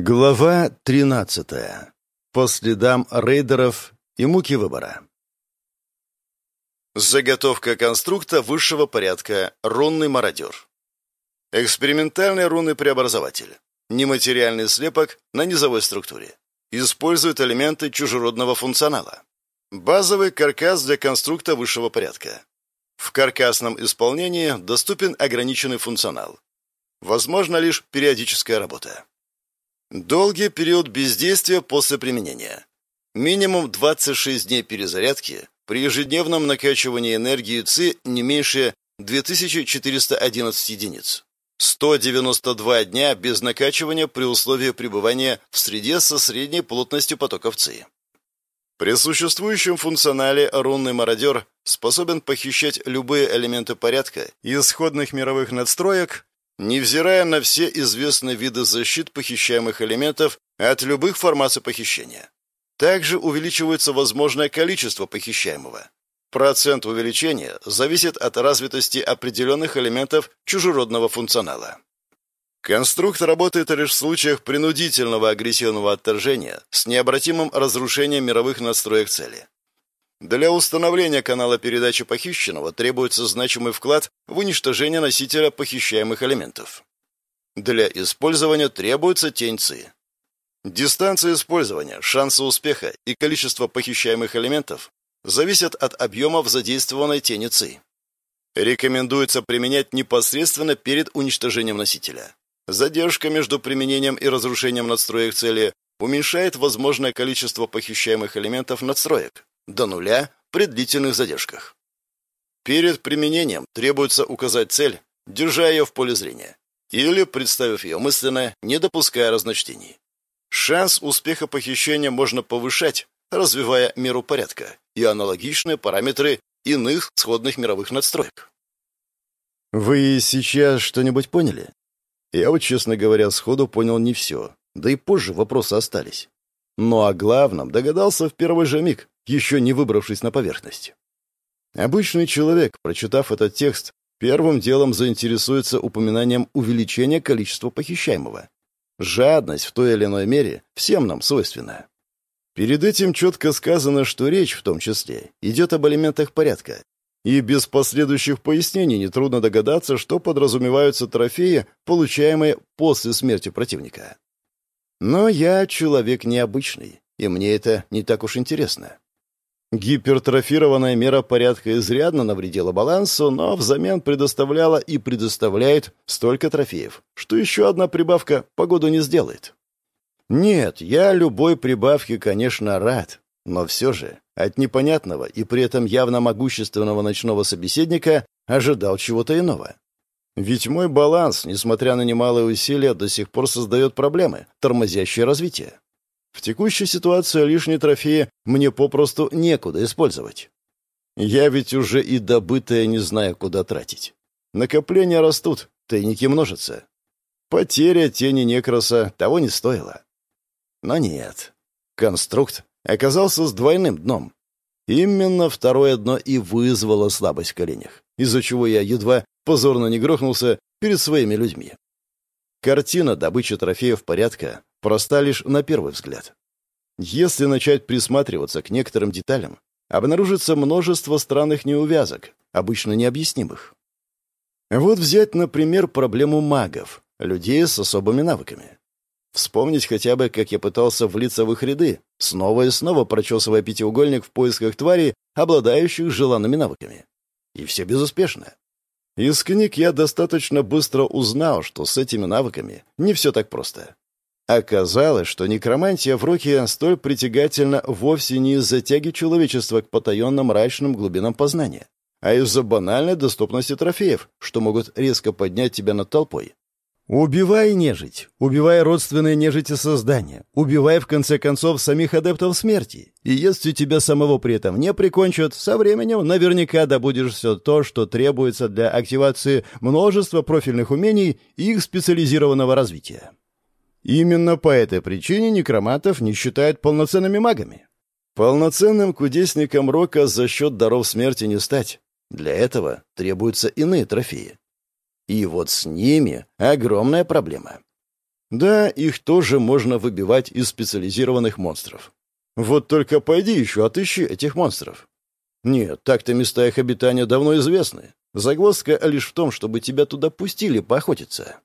Глава 13. По следам рейдеров и муки выбора. Заготовка конструкта высшего порядка «Рунный мародер». Экспериментальный рунный преобразователь. Нематериальный слепок на низовой структуре. Использует элементы чужеродного функционала. Базовый каркас для конструкта высшего порядка. В каркасном исполнении доступен ограниченный функционал. Возможно лишь периодическая работа. Долгий период бездействия после применения. Минимум 26 дней перезарядки при ежедневном накачивании энергии ЦИ не меньше 2411 единиц. 192 дня без накачивания при условии пребывания в среде со средней плотностью потоков ЦИ. При существующем функционале рунный мародер способен похищать любые элементы порядка и исходных мировых надстроек невзирая на все известные виды защит похищаемых элементов от любых формаций похищения. Также увеличивается возможное количество похищаемого. Процент увеличения зависит от развитости определенных элементов чужеродного функционала. Конструкт работает лишь в случаях принудительного агрессивного отторжения с необратимым разрушением мировых настроек цели. Для установления канала передачи похищенного требуется значимый вклад в уничтожение носителя похищаемых элементов. Для использования требуется тень ЦИ. Дистанция использования, шансы успеха и количество похищаемых элементов зависят от объемов задействованной тени. Рекомендуется применять непосредственно перед уничтожением носителя. Задержка между применением и разрушением надстроек цели уменьшает возможное количество похищаемых элементов надстроек до нуля при длительных задержках. Перед применением требуется указать цель, держа ее в поле зрения, или представив ее мысленно, не допуская разночтений. Шанс успеха похищения можно повышать, развивая меру порядка и аналогичные параметры иных сходных мировых надстроек. Вы сейчас что-нибудь поняли? Я вот, честно говоря, сходу понял не все, да и позже вопросы остались. Но о главном догадался в первый же миг, еще не выбравшись на поверхность. Обычный человек, прочитав этот текст, первым делом заинтересуется упоминанием увеличения количества похищаемого. Жадность в той или иной мере всем нам свойственна. Перед этим четко сказано, что речь в том числе идет об элементах порядка. И без последующих пояснений нетрудно догадаться, что подразумеваются трофеи, получаемые после смерти противника. Но я человек необычный, и мне это не так уж интересно. Гипертрофированная мера порядка изрядно навредила балансу, но взамен предоставляла и предоставляет столько трофеев, что еще одна прибавка погоду не сделает. Нет, я любой прибавке, конечно, рад, но все же от непонятного и при этом явно могущественного ночного собеседника ожидал чего-то иного. Ведь мой баланс, несмотря на немалые усилия, до сих пор создает проблемы, тормозящие развитие. В текущей ситуации лишние трофеи мне попросту некуда использовать. Я ведь уже и добытое не знаю, куда тратить. Накопления растут, тайники множатся. Потеря тени некроса того не стоила. Но нет. Конструкт оказался с двойным дном. Именно второе дно и вызвало слабость в коленях, из-за чего я едва позорно не грохнулся перед своими людьми. Картина добычи трофеев порядка проста лишь на первый взгляд. Если начать присматриваться к некоторым деталям, обнаружится множество странных неувязок, обычно необъяснимых. Вот взять, например, проблему магов, людей с особыми навыками. Вспомнить хотя бы, как я пытался влиться в их ряды, снова и снова прочесывая пятиугольник в поисках тварей, обладающих желанными навыками. И все безуспешно. Из книг я достаточно быстро узнал, что с этими навыками не все так просто. Оказалось, что некромантия в руке столь притягательна вовсе не из-за тяги человечества к потаенным мрачным глубинам познания, а из-за банальной доступности трофеев, что могут резко поднять тебя над толпой. Убивай нежить, убивай родственные нежити создания, убивай в конце концов самих адептов смерти. И если тебя самого при этом не прикончат, со временем наверняка добудешь все то, что требуется для активации множества профильных умений и их специализированного развития. Именно по этой причине некроматов не считают полноценными магами. Полноценным кудесником Рока за счет даров смерти не стать. Для этого требуются иные трофеи. И вот с ними огромная проблема. Да, их тоже можно выбивать из специализированных монстров. Вот только пойди еще отыщи этих монстров. Нет, так-то места их обитания давно известны. Загвоздка лишь в том, чтобы тебя туда пустили поохотиться.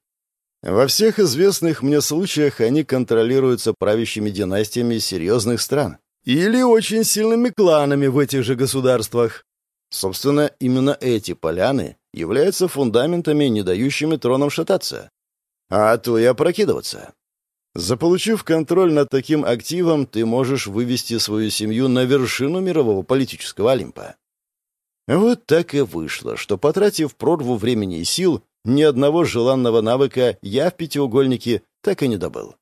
Во всех известных мне случаях они контролируются правящими династиями серьезных стран или очень сильными кланами в этих же государствах. Собственно, именно эти поляны являются фундаментами, не дающими тронам шататься. А то и опрокидываться. Заполучив контроль над таким активом, ты можешь вывести свою семью на вершину мирового политического Олимпа. Вот так и вышло, что, потратив прорву времени и сил, ни одного желанного навыка я в пятиугольнике так и не добыл.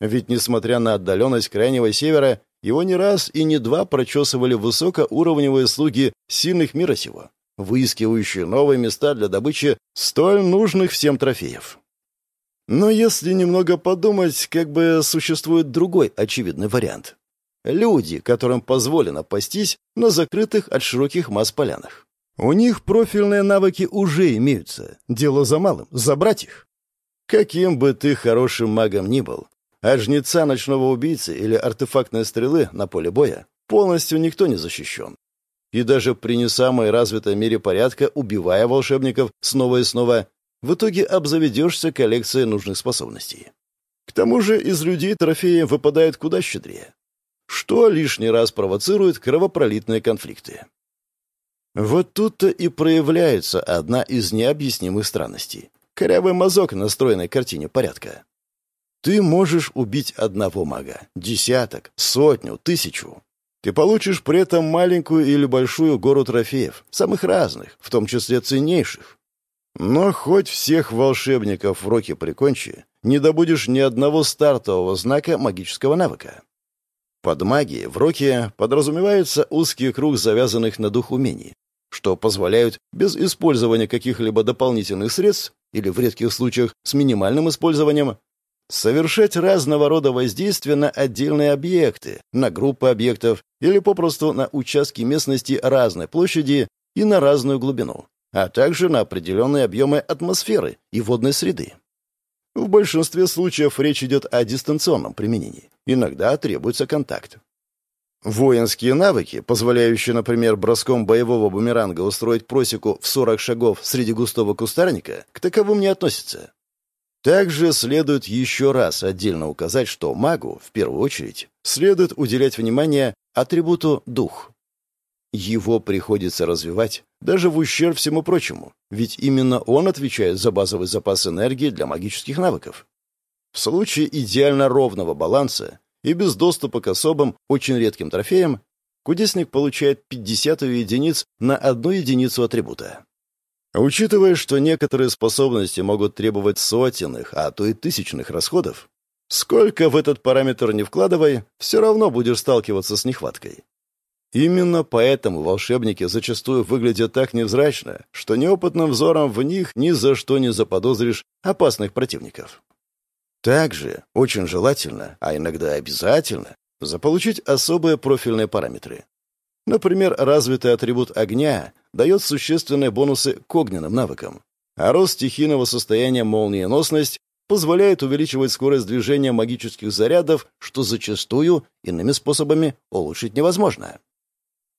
Ведь, несмотря на отдаленность Крайнего Севера, его не раз и не два прочесывали высокоуровневые слуги сильных мира сего, выискивающие новые места для добычи столь нужных всем трофеев. Но если немного подумать, как бы существует другой очевидный вариант. Люди, которым позволено пастись на закрытых от широких масс полянах. У них профильные навыки уже имеются. Дело за малым — забрать их. Каким бы ты хорошим магом ни был, а жнеца ночного убийцы или артефактной стрелы на поле боя полностью никто не защищен. И даже при не самой развитой мере порядка, убивая волшебников снова и снова, в итоге обзаведешься коллекцией нужных способностей. К тому же из людей трофеи выпадают куда щедрее, что лишний раз провоцирует кровопролитные конфликты. Вот тут-то и проявляется одна из необъяснимых странностей. Корявый мазок на стройной картине порядка. Ты можешь убить одного мага, десяток, сотню, тысячу. Ты получишь при этом маленькую или большую гору трофеев, самых разных, в том числе ценнейших. Но хоть всех волшебников в роке прикончи, не добудешь ни одного стартового знака магического навыка. Под магией в роке подразумевается узкий круг завязанных на дух умений, что позволяют без использования каких-либо дополнительных средств или в редких случаях с минимальным использованием совершать разного рода воздействия на отдельные объекты, на группы объектов или попросту на участки местности разной площади и на разную глубину а также на определенные объемы атмосферы и водной среды. В большинстве случаев речь идет о дистанционном применении. Иногда требуется контакт. Воинские навыки, позволяющие, например, броском боевого бумеранга устроить просеку в 40 шагов среди густого кустарника, к таковым не относятся. Также следует еще раз отдельно указать, что магу, в первую очередь, следует уделять внимание атрибуту «дух». Его приходится развивать даже в ущерб всему прочему, ведь именно он отвечает за базовый запас энергии для магических навыков. В случае идеально ровного баланса и без доступа к особым, очень редким трофеям, кудесник получает 50 единиц на одну единицу атрибута. Учитывая, что некоторые способности могут требовать сотенных, а то и тысячных расходов, сколько в этот параметр не вкладывай, все равно будешь сталкиваться с нехваткой. Именно поэтому волшебники зачастую выглядят так невзрачно, что неопытным взором в них ни за что не заподозришь опасных противников. Также очень желательно, а иногда обязательно, заполучить особые профильные параметры. Например, развитый атрибут огня дает существенные бонусы к огненным навыкам, а рост стихийного состояния молниеносность позволяет увеличивать скорость движения магических зарядов, что зачастую иными способами улучшить невозможно.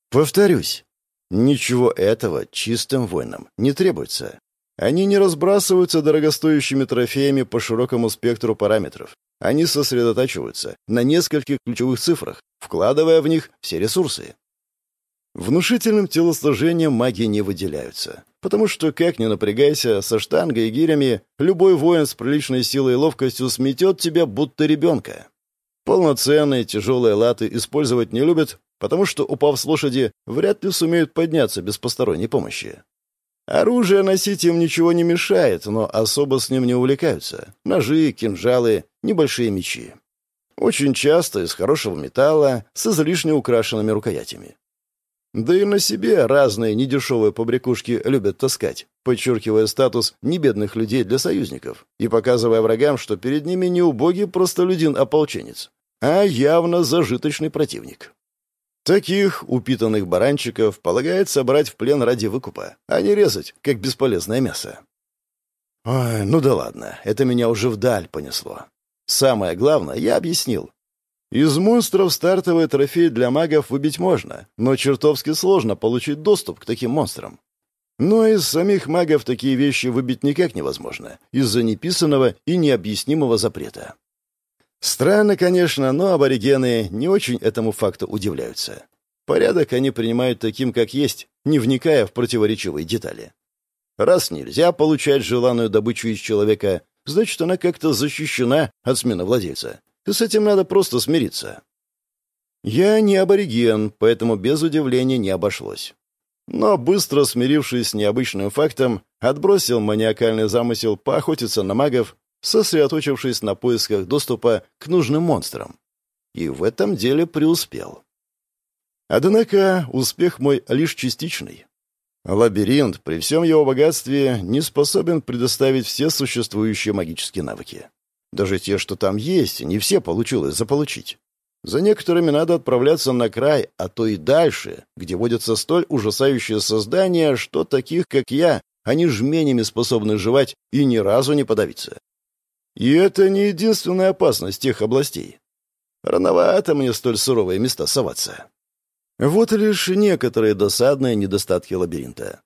Повторюсь, ничего этого чистым воинам не требуется. Они не разбрасываются дорогостоящими трофеями по широкому спектру параметров. Они сосредотачиваются на нескольких ключевых цифрах, вкладывая в них все ресурсы. Внушительным телосложением маги не выделяются, потому что, как ни напрягайся, со штангой и гирями, любой воин с приличной силой и ловкостью сметет тебя, будто ребенка. Полноценные тяжелые латы использовать не любят, потому что, упав с лошади, вряд ли сумеют подняться без посторонней помощи. Оружие носить им ничего не мешает, но особо с ним не увлекаются. Ножи, кинжалы, небольшие мечи. Очень часто из хорошего металла, с излишне украшенными рукоятями. Да и на себе разные недешевые побрякушки любят таскать, подчеркивая статус небедных людей для союзников и показывая врагам, что перед ними не убогий простолюдин-ополченец, а явно зажиточный противник. Таких упитанных баранчиков полагается брать в плен ради выкупа, а не резать, как бесполезное мясо. Ой, ну да ладно, это меня уже вдаль понесло. Самое главное, я объяснил. Из монстров стартовый трофей для магов выбить можно, но чертовски сложно получить доступ к таким монстрам. Но из самих магов такие вещи выбить никак невозможно, из-за неписанного и необъяснимого запрета. Странно, конечно, но аборигены не очень этому факту удивляются. Порядок они принимают таким, как есть, не вникая в противоречивые детали. Раз нельзя получать желанную добычу из человека, значит, она как-то защищена от смены владельца. И с этим надо просто смириться. Я не абориген, поэтому без удивления не обошлось. Но, быстро смирившись с необычным фактом, отбросил маниакальный замысел поохотиться на магов, сосредоточившись на поисках доступа к нужным монстрам. И в этом деле преуспел. Однако успех мой лишь частичный. Лабиринт, при всем его богатстве, не способен предоставить все существующие магические навыки. Даже те, что там есть, не все получилось заполучить. За некоторыми надо отправляться на край, а то и дальше, где водятся столь ужасающие создания, что таких, как я, они жменями способны жевать и ни разу не подавиться. И это не единственная опасность тех областей. Рановато мне столь суровые места соваться. Вот лишь некоторые досадные недостатки лабиринта.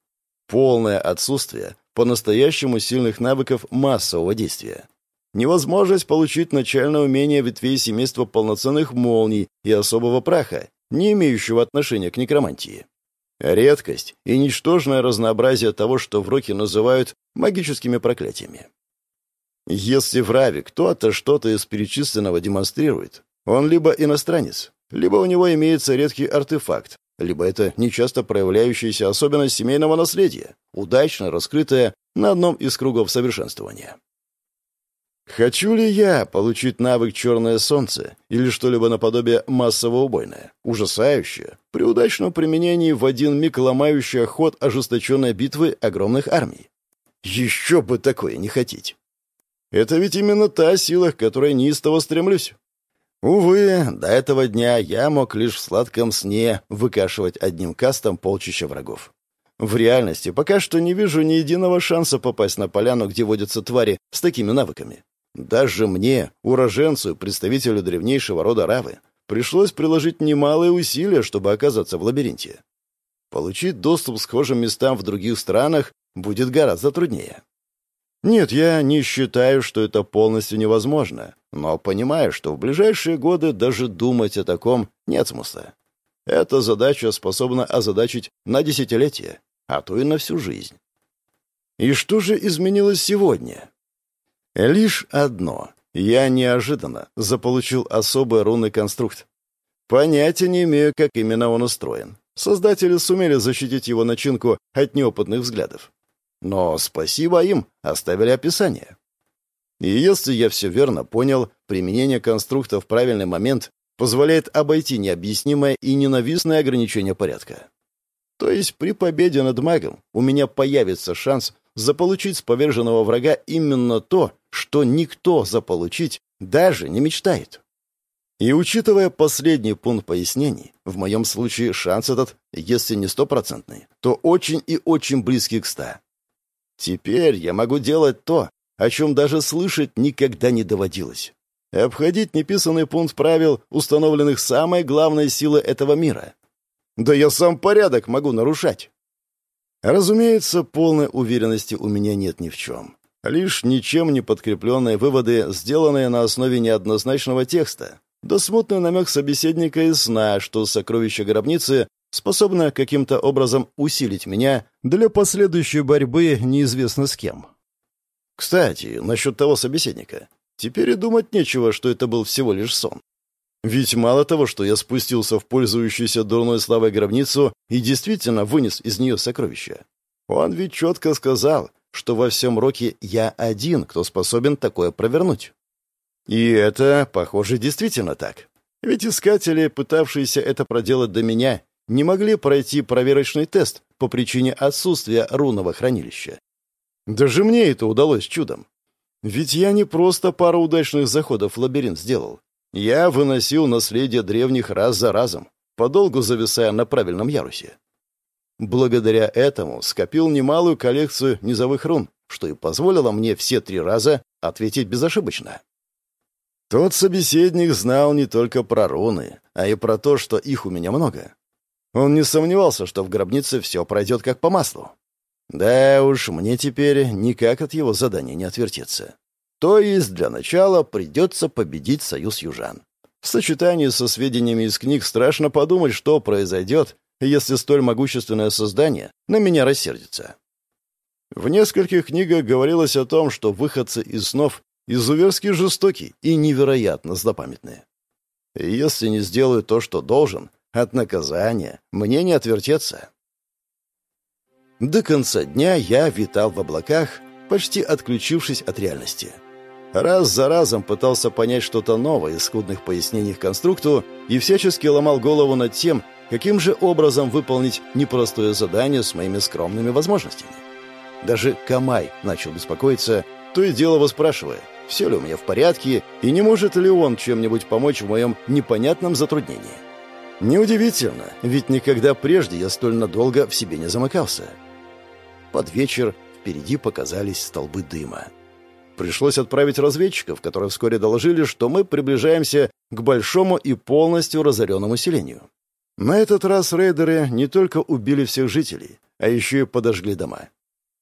Полное отсутствие по-настоящему сильных навыков массового действия. Невозможность получить начальное умение ветвей семейства полноценных молний и особого праха, не имеющего отношения к некромантии. Редкость и ничтожное разнообразие того, что в роке называют магическими проклятиями. Если в Раве кто-то что-то из перечисленного демонстрирует, он либо иностранец, либо у него имеется редкий артефакт, либо это нечасто проявляющаяся особенность семейного наследия, удачно раскрытая на одном из кругов совершенствования. Хочу ли я получить навык «Черное солнце» или что-либо наподобие массового убойное, ужасающее, при удачном применении в один миг ломающее ход ожесточенной битвы огромных армий? Еще бы такое не хотеть. Это ведь именно та сила, к которой неистово стремлюсь. Увы, до этого дня я мог лишь в сладком сне выкашивать одним кастом полчища врагов. В реальности пока что не вижу ни единого шанса попасть на поляну, где водятся твари с такими навыками. Даже мне, уроженцу, представителю древнейшего рода Равы, пришлось приложить немалые усилия, чтобы оказаться в лабиринте. Получить доступ к схожим местам в других странах будет гораздо труднее. Нет, я не считаю, что это полностью невозможно, но понимаю, что в ближайшие годы даже думать о таком нет смысла. Эта задача способна озадачить на десятилетия, а то и на всю жизнь. И что же изменилось сегодня? Лишь одно. Я неожиданно заполучил особый рунный конструкт. Понятия не имею, как именно он устроен. Создатели сумели защитить его начинку от неопытных взглядов. Но спасибо им, оставили описание. И если я все верно понял, применение конструкта в правильный момент позволяет обойти необъяснимое и ненавистное ограничение порядка. То есть при победе над магом у меня появится шанс заполучить с поверженного врага именно то, что никто заполучить даже не мечтает. И учитывая последний пункт пояснений, в моем случае шанс этот, если не стопроцентный, то очень и очень близкий к ста. Теперь я могу делать то, о чем даже слышать никогда не доводилось. Обходить неписанный пункт правил, установленных самой главной силой этого мира. Да я сам порядок могу нарушать. Разумеется, полной уверенности у меня нет ни в чем. Лишь ничем не подкрепленные выводы, сделанные на основе неоднозначного текста, да смутный намек собеседника из сна, что сокровище гробницы способна каким-то образом усилить меня для последующей борьбы неизвестно с кем. Кстати, насчет того собеседника. Теперь и думать нечего, что это был всего лишь сон. Ведь мало того, что я спустился в пользующуюся дурной славой гробницу и действительно вынес из нее сокровища. Он ведь четко сказал, что во всем роке я один, кто способен такое провернуть. И это, похоже, действительно так. Ведь искатели, пытавшиеся это проделать до меня, не могли пройти проверочный тест по причине отсутствия рунного хранилища. Даже мне это удалось чудом. Ведь я не просто пару удачных заходов в лабиринт сделал. Я выносил наследие древних раз за разом, подолгу зависая на правильном ярусе. Благодаря этому скопил немалую коллекцию низовых рун, что и позволило мне все три раза ответить безошибочно. Тот собеседник знал не только про руны, а и про то, что их у меня много. Он не сомневался, что в гробнице все пройдет как по маслу. Да уж, мне теперь никак от его задания не отвертеться. То есть для начала придется победить союз южан. В сочетании со сведениями из книг страшно подумать, что произойдет, если столь могущественное создание на меня рассердится. В нескольких книгах говорилось о том, что выходцы из снов изуверски жестоки и невероятно злопамятные. Если не сделаю то, что должен, от наказания мне не отвертеться. До конца дня я витал в облаках, почти отключившись от реальности. Раз за разом пытался понять что-то новое из скудных пояснений к конструкту и всячески ломал голову над тем, каким же образом выполнить непростое задание с моими скромными возможностями. Даже Камай начал беспокоиться, то и дело выспрашивая, все ли у меня в порядке и не может ли он чем-нибудь помочь в моем непонятном затруднении. Неудивительно, ведь никогда прежде я столь надолго в себе не замыкался. Под вечер впереди показались столбы дыма. Пришлось отправить разведчиков, которые вскоре доложили, что мы приближаемся к большому и полностью разоренному селению. На этот раз рейдеры не только убили всех жителей, а еще и подожгли дома.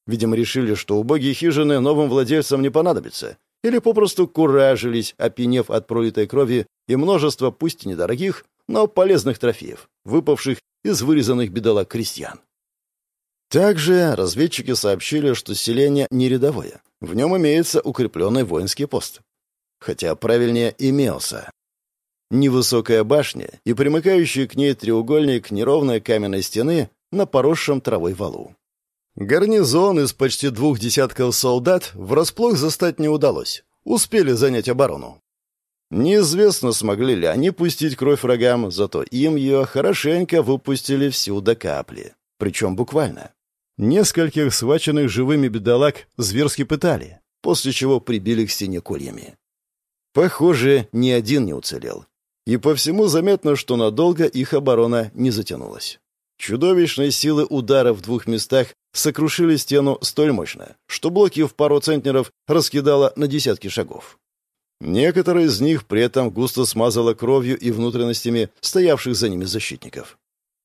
Видимо, решили, что убогие хижины новым владельцам не понадобятся, или попросту куражились, опьянев от пролитой крови и множества, пусть недорогих, но полезных трофеев, выпавших из вырезанных бедолаг крестьян. Также разведчики сообщили, что селение не рядовое. В нем имеется укрепленный воинский пост. Хотя правильнее имелся. Невысокая башня и примыкающий к ней треугольник неровной каменной стены на поросшем травой валу. Гарнизон из почти двух десятков солдат врасплох застать не удалось. Успели занять оборону. Неизвестно, смогли ли они пустить кровь врагам, зато им ее хорошенько выпустили всю до капли. Причем буквально. Нескольких схваченных живыми бедолаг зверски пытали, после чего прибили к стене кольями. Похоже, ни один не уцелел. И по всему заметно, что надолго их оборона не затянулась. Чудовищные силы удара в двух местах сокрушили стену столь мощно, что блоки в пару центнеров раскидало на десятки шагов. Некоторые из них при этом густо смазало кровью и внутренностями стоявших за ними защитников.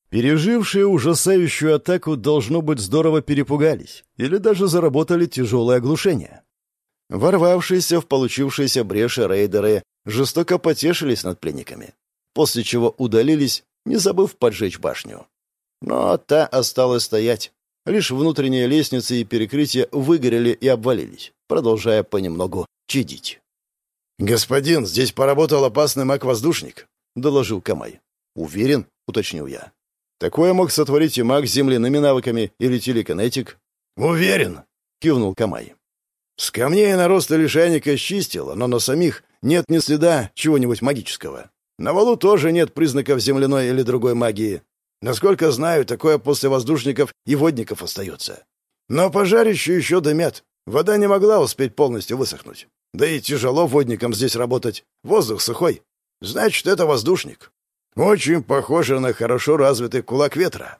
Пережившие ужасающую атаку, должно быть, здорово перепугались или даже заработали тяжелое оглушение. Ворвавшиеся в получившиеся бреши рейдеры жестоко потешились над пленниками, после чего удалились, не забыв поджечь башню. Но та осталась стоять. Лишь внутренние лестницы и перекрытия выгорели и обвалились, продолжая понемногу чадить. «Господин, здесь поработал опасный маг-воздушник», — доложил Камай. «Уверен?» — уточнил я. «Такое мог сотворить и маг с земляными навыками или телекинетик». «Уверен», — кивнул Камай. «С камней нароста лишайника счистило, но на самих нет ни следа чего-нибудь магического. На валу тоже нет признаков земляной или другой магии. Насколько знаю, такое после воздушников и водников остается. Но пожарище еще дымят. Вода не могла успеть полностью высохнуть. Да и тяжело водникам здесь работать. Воздух сухой. Значит, это воздушник. Очень похоже на хорошо развитый кулак ветра.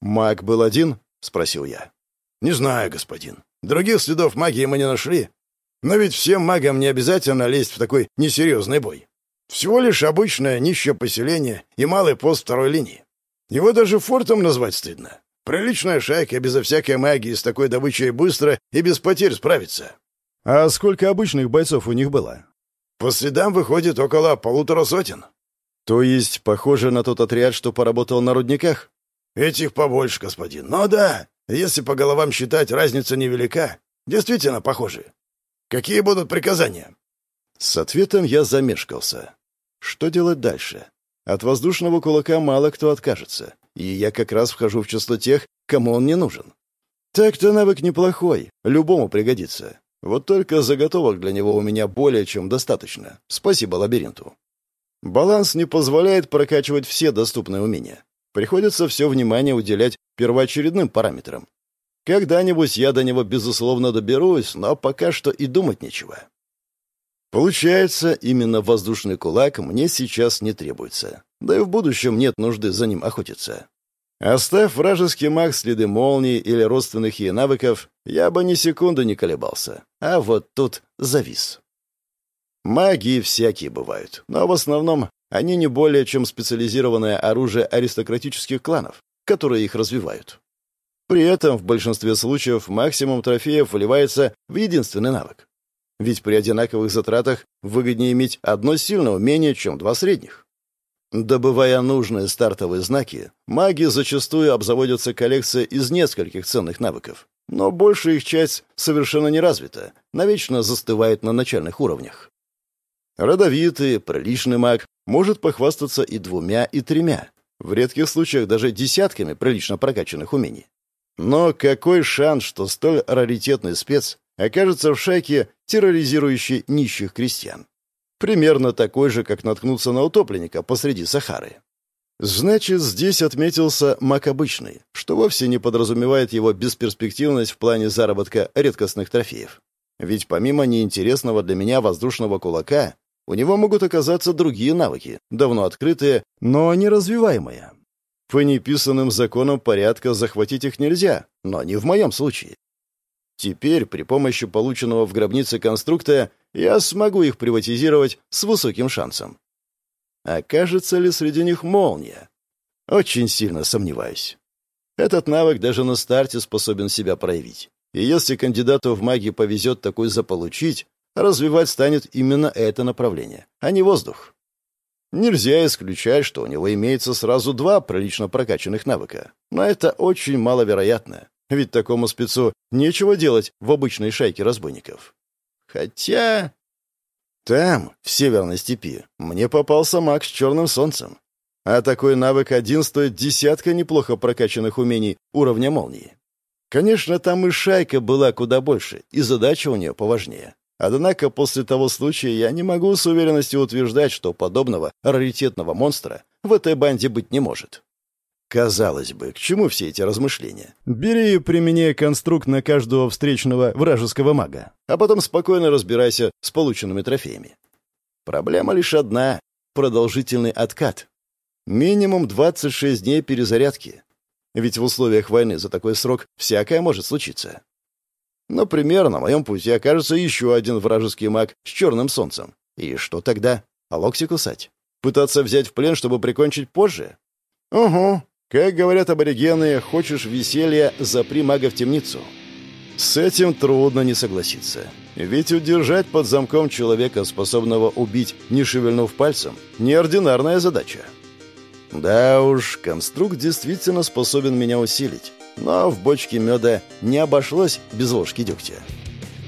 «Маг был один?» — спросил я. «Не знаю, господин. Других следов магии мы не нашли. Но ведь всем магам не обязательно лезть в такой несерьезный бой. Всего лишь обычное нищее поселение и малый пост второй линии. Его даже фортом назвать стыдно. Приличная шайка безо всякой магии с такой добычей быстро и без потерь справится. А сколько обычных бойцов у них было? По следам выходит около полутора сотен. То есть похоже на тот отряд, что поработал на рудниках? Этих побольше, господин. Но да, если по головам считать, разница невелика. Действительно похожи. Какие будут приказания? С ответом я замешкался. Что делать дальше? От воздушного кулака мало кто откажется, и я как раз вхожу в число тех, кому он не нужен. Так-то навык неплохой, любому пригодится. Вот только заготовок для него у меня более чем достаточно. Спасибо лабиринту. Баланс не позволяет прокачивать все доступные умения. Приходится все внимание уделять первоочередным параметрам. Когда-нибудь я до него, безусловно, доберусь, но пока что и думать нечего. Получается, именно воздушный кулак мне сейчас не требуется. Да и в будущем нет нужды за ним охотиться. Оставь вражеский маг следы молнии или родственных ей навыков, я бы ни секунды не колебался. А вот тут завис. Маги всякие бывают, но в основном они не более чем специализированное оружие аристократических кланов, которые их развивают. При этом в большинстве случаев максимум трофеев выливается в единственный навык. Ведь при одинаковых затратах выгоднее иметь одно сильное умение, чем два средних. Добывая нужные стартовые знаки, маги зачастую обзаводятся коллекцией из нескольких ценных навыков, но большая их часть совершенно не развита, навечно застывает на начальных уровнях. Родовитый, приличный маг может похвастаться и двумя, и тремя, в редких случаях даже десятками прилично прокачанных умений. Но какой шанс, что столь раритетный спец окажется в шайке, терроризирующей нищих крестьян? Примерно такой же, как наткнуться на утопленника посреди Сахары. Значит, здесь отметился маг обычный, что вовсе не подразумевает его бесперспективность в плане заработка редкостных трофеев. Ведь помимо неинтересного для меня воздушного кулака, у него могут оказаться другие навыки, давно открытые, но не развиваемые. По неписанным законам порядка захватить их нельзя, но не в моем случае. Теперь при помощи полученного в гробнице конструкта я смогу их приватизировать с высоким шансом. Окажется ли среди них молния? Очень сильно сомневаюсь. Этот навык даже на старте способен себя проявить. И если кандидату в магии повезет такой заполучить, развивать станет именно это направление, а не воздух. Нельзя исключать, что у него имеется сразу два прилично прокачанных навыка. Но это очень маловероятно. Ведь такому спецу нечего делать в обычной шайке разбойников. Хотя... Там, в северной степи, мне попался маг с черным солнцем. А такой навык один стоит десятка неплохо прокачанных умений уровня молнии. Конечно, там и шайка была куда больше, и задача у нее поважнее. Однако после того случая я не могу с уверенностью утверждать, что подобного раритетного монстра в этой банде быть не может. Казалось бы, к чему все эти размышления? Бери и применяй конструкт на каждого встречного вражеского мага, а потом спокойно разбирайся с полученными трофеями. Проблема лишь одна — продолжительный откат. Минимум 26 дней перезарядки. Ведь в условиях войны за такой срок всякое может случиться. Например, на моем пути окажется еще один вражеский маг с черным солнцем. И что тогда? Алокси кусать? Пытаться взять в плен, чтобы прикончить позже? Угу. Как говорят аборигены, хочешь веселья, запри мага в темницу. С этим трудно не согласиться. Ведь удержать под замком человека, способного убить, не шевельнув пальцем, неординарная задача. Да уж, конструкт действительно способен меня усилить но в бочке меда не обошлось без ложки дегтя.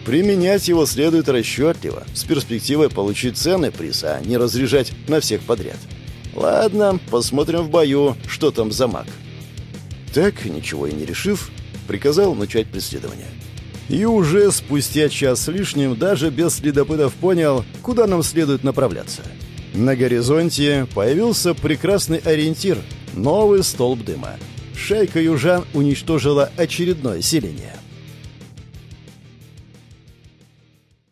Применять его следует расчетливо, с перспективой получить ценный приз, а не разряжать на всех подряд. Ладно, посмотрим в бою, что там за маг. Так, ничего и не решив, приказал начать преследование. И уже спустя час с лишним даже без следопытов понял, куда нам следует направляться. На горизонте появился прекрасный ориентир — новый столб дыма — шайка южан уничтожила очередное селение.